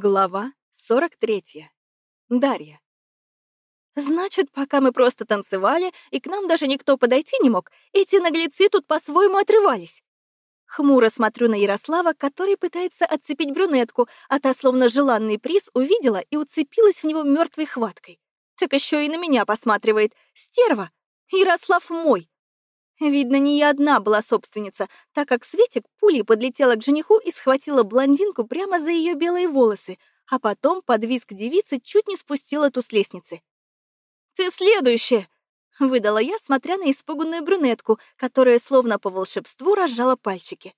Глава 43. Дарья. Значит, пока мы просто танцевали, и к нам даже никто подойти не мог, эти наглецы тут по-своему отрывались. Хмуро смотрю на Ярослава, который пытается отцепить брюнетку, а та, словно желанный приз, увидела и уцепилась в него мертвой хваткой. Так еще и на меня посматривает. Стерва! Ярослав мой! Видно, не я одна была собственница, так как Светик пулей подлетела к жениху и схватила блондинку прямо за ее белые волосы, а потом под визг девицы чуть не спустила ту с лестницы. «Ты следующая!» — выдала я, смотря на испуганную брюнетку, которая словно по волшебству разжала пальчики.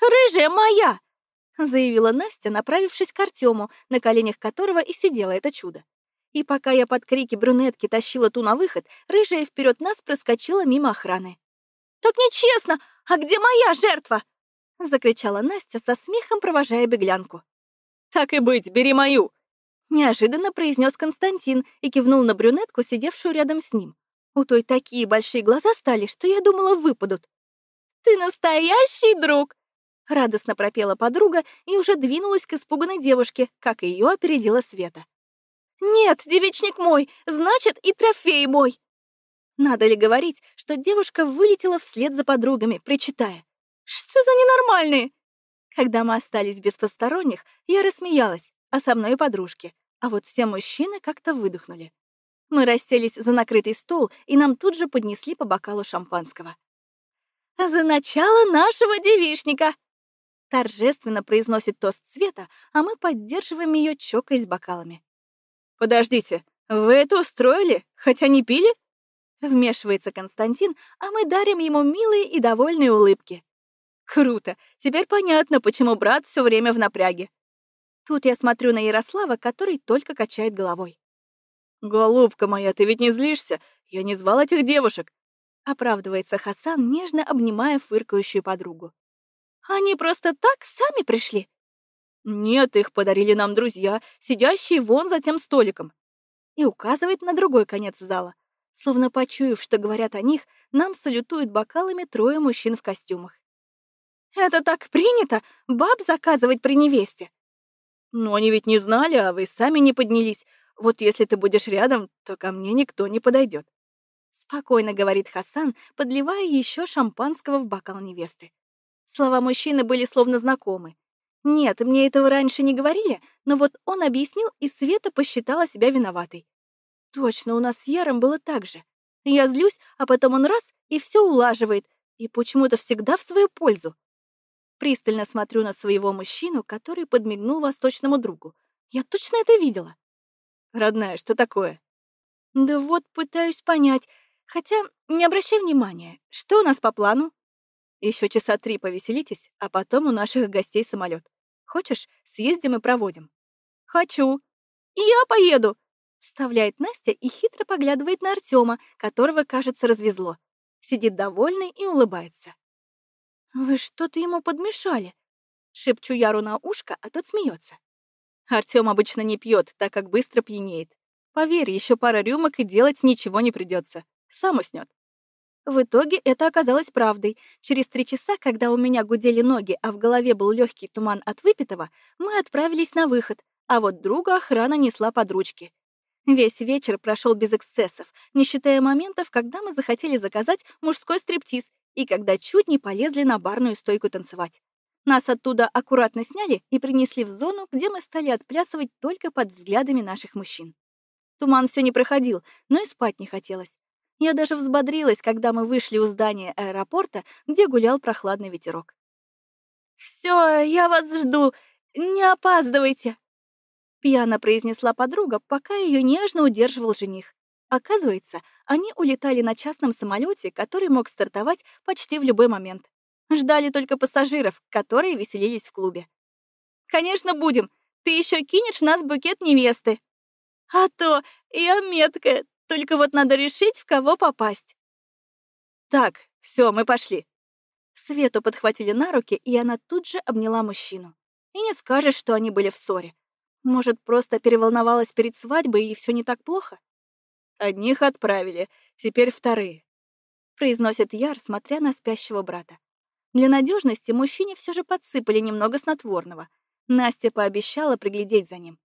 «Рыжая моя!» — заявила Настя, направившись к Артему, на коленях которого и сидело это чудо. И пока я под крики брюнетки тащила ту на выход, рыжая вперед нас проскочила мимо охраны. «Так нечестно! А где моя жертва?» — закричала Настя со смехом, провожая беглянку. «Так и быть, бери мою!» — неожиданно произнес Константин и кивнул на брюнетку, сидевшую рядом с ним. У той такие большие глаза стали, что я думала, выпадут. «Ты настоящий друг!» — радостно пропела подруга и уже двинулась к испуганной девушке, как ее опередила Света. «Нет, девичник мой, значит, и трофей мой!» Надо ли говорить, что девушка вылетела вслед за подругами, причитая. «Что за ненормальные?» Когда мы остались без посторонних, я рассмеялась, а со мной и подружки, а вот все мужчины как-то выдохнули. Мы расселись за накрытый стол, и нам тут же поднесли по бокалу шампанского. «За начало нашего девишника!» Торжественно произносит тост Света, а мы поддерживаем ее, чокаясь бокалами. «Подождите, вы это устроили, хотя не пили?» Вмешивается Константин, а мы дарим ему милые и довольные улыбки. Круто, теперь понятно, почему брат все время в напряге. Тут я смотрю на Ярослава, который только качает головой. «Голубка моя, ты ведь не злишься? Я не звал этих девушек!» Оправдывается Хасан, нежно обнимая фыркающую подругу. «Они просто так сами пришли?» «Нет, их подарили нам друзья, сидящие вон за тем столиком». И указывает на другой конец зала. Словно почуяв, что говорят о них, нам салютуют бокалами трое мужчин в костюмах. «Это так принято, баб заказывать при невесте!» «Но они ведь не знали, а вы сами не поднялись. Вот если ты будешь рядом, то ко мне никто не подойдет. Спокойно говорит Хасан, подливая еще шампанского в бокал невесты. Слова мужчины были словно знакомы. Нет, мне этого раньше не говорили, но вот он объяснил, и Света посчитала себя виноватой. Точно, у нас с Яром было так же. Я злюсь, а потом он раз и все улаживает, и почему-то всегда в свою пользу. Пристально смотрю на своего мужчину, который подмигнул восточному другу. Я точно это видела. Родная, что такое? Да вот, пытаюсь понять. Хотя не обращай внимания. Что у нас по плану? Еще часа три повеселитесь, а потом у наших гостей самолет. Хочешь, съездим и проводим?» «Хочу!» «И я поеду!» Вставляет Настя и хитро поглядывает на Артема, которого, кажется, развезло. Сидит довольный и улыбается. «Вы что-то ему подмешали?» Шепчу Яру на ушко, а тот смеется. Артем обычно не пьет, так как быстро пьянеет. Поверь, еще пара рюмок и делать ничего не придется. Сам уснет. В итоге это оказалось правдой. Через три часа, когда у меня гудели ноги, а в голове был легкий туман от выпитого, мы отправились на выход, а вот друга охрана несла под ручки. Весь вечер прошел без эксцессов, не считая моментов, когда мы захотели заказать мужской стриптиз и когда чуть не полезли на барную стойку танцевать. Нас оттуда аккуратно сняли и принесли в зону, где мы стали отплясывать только под взглядами наших мужчин. Туман все не проходил, но и спать не хотелось. Я даже взбодрилась, когда мы вышли у здания аэропорта, где гулял прохладный ветерок. «Все, я вас жду, не опаздывайте!» Пьяно произнесла подруга, пока ее нежно удерживал жених. Оказывается, они улетали на частном самолете, который мог стартовать почти в любой момент. Ждали только пассажиров, которые веселились в клубе. «Конечно, будем. Ты еще кинешь в нас букет невесты». «А то я меткая, только вот надо решить, в кого попасть. Так, все, мы пошли. Свету подхватили на руки, и она тут же обняла мужчину. И не скажешь, что они были в ссоре. Может, просто переволновалась перед свадьбой, и все не так плохо? Одних отправили, теперь вторые. Произносит Яр, смотря на спящего брата. Для надежности мужчине все же подсыпали немного снотворного. Настя пообещала приглядеть за ним.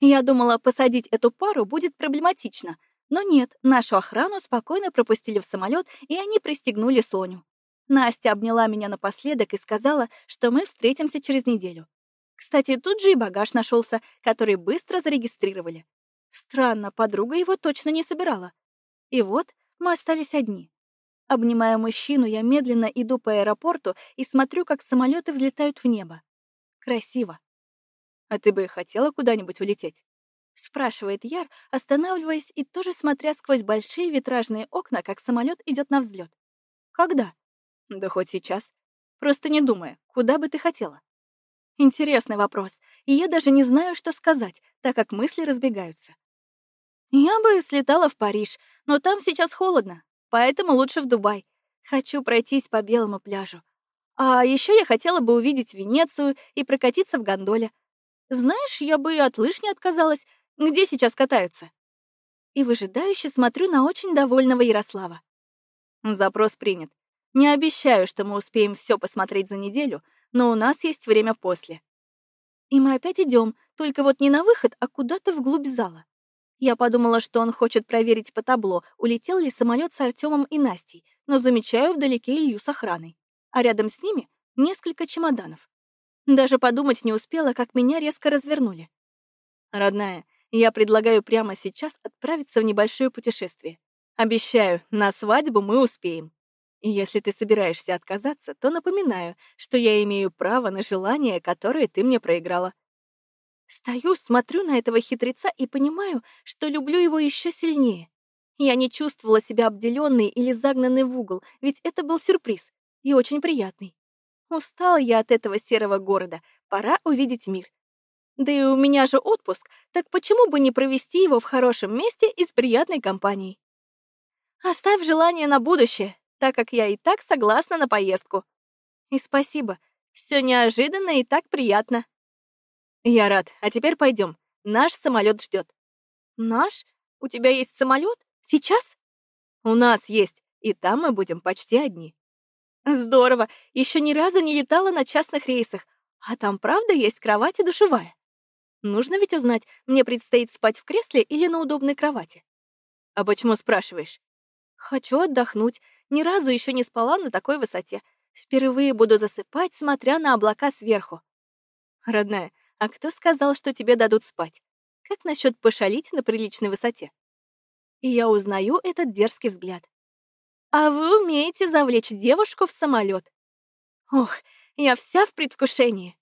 Я думала, посадить эту пару будет проблематично, но нет, нашу охрану спокойно пропустили в самолет, и они пристегнули Соню. Настя обняла меня напоследок и сказала, что мы встретимся через неделю. Кстати, тут же и багаж нашелся, который быстро зарегистрировали. Странно, подруга его точно не собирала. И вот мы остались одни. Обнимая мужчину, я медленно иду по аэропорту и смотрю, как самолеты взлетают в небо. Красиво. «А ты бы хотела куда-нибудь улететь?» — спрашивает Яр, останавливаясь и тоже смотря сквозь большие витражные окна, как самолет идет на взлет. «Когда?» «Да хоть сейчас. Просто не думая, куда бы ты хотела?» Интересный вопрос, и я даже не знаю, что сказать, так как мысли разбегаются. Я бы слетала в Париж, но там сейчас холодно, поэтому лучше в Дубай. Хочу пройтись по белому пляжу. А еще я хотела бы увидеть Венецию и прокатиться в гондоле. Знаешь, я бы и от лыж не отказалась. Где сейчас катаются? И выжидающе смотрю на очень довольного Ярослава. Запрос принят. Не обещаю, что мы успеем все посмотреть за неделю, но у нас есть время после. И мы опять идем, только вот не на выход, а куда-то вглубь зала. Я подумала, что он хочет проверить по табло, улетел ли самолет с Артемом и Настей, но замечаю вдалеке Илью с охраной. А рядом с ними несколько чемоданов. Даже подумать не успела, как меня резко развернули. «Родная, я предлагаю прямо сейчас отправиться в небольшое путешествие. Обещаю, на свадьбу мы успеем. И если ты собираешься отказаться, то напоминаю, что я имею право на желание, которое ты мне проиграла». Стою, смотрю на этого хитреца и понимаю, что люблю его еще сильнее. Я не чувствовала себя обделенной или загнанной в угол, ведь это был сюрприз и очень приятный. Устала я от этого серого города, пора увидеть мир. Да и у меня же отпуск, так почему бы не провести его в хорошем месте и с приятной компанией? Оставь желание на будущее, так как я и так согласна на поездку. И спасибо, все неожиданно и так приятно. Я рад, а теперь пойдем. Наш самолет ждет. Наш? У тебя есть самолет? Сейчас? У нас есть, и там мы будем почти одни. Здорово, еще ни разу не летала на частных рейсах. А там правда есть кровать и душевая? Нужно ведь узнать, мне предстоит спать в кресле или на удобной кровати. А почему спрашиваешь? Хочу отдохнуть. Ни разу еще не спала на такой высоте. Впервые буду засыпать, смотря на облака сверху. Родная, а кто сказал, что тебе дадут спать? Как насчет пошалить на приличной высоте? И я узнаю этот дерзкий взгляд. А вы умеете завлечь девушку в самолет. Ох, я вся в предвкушении.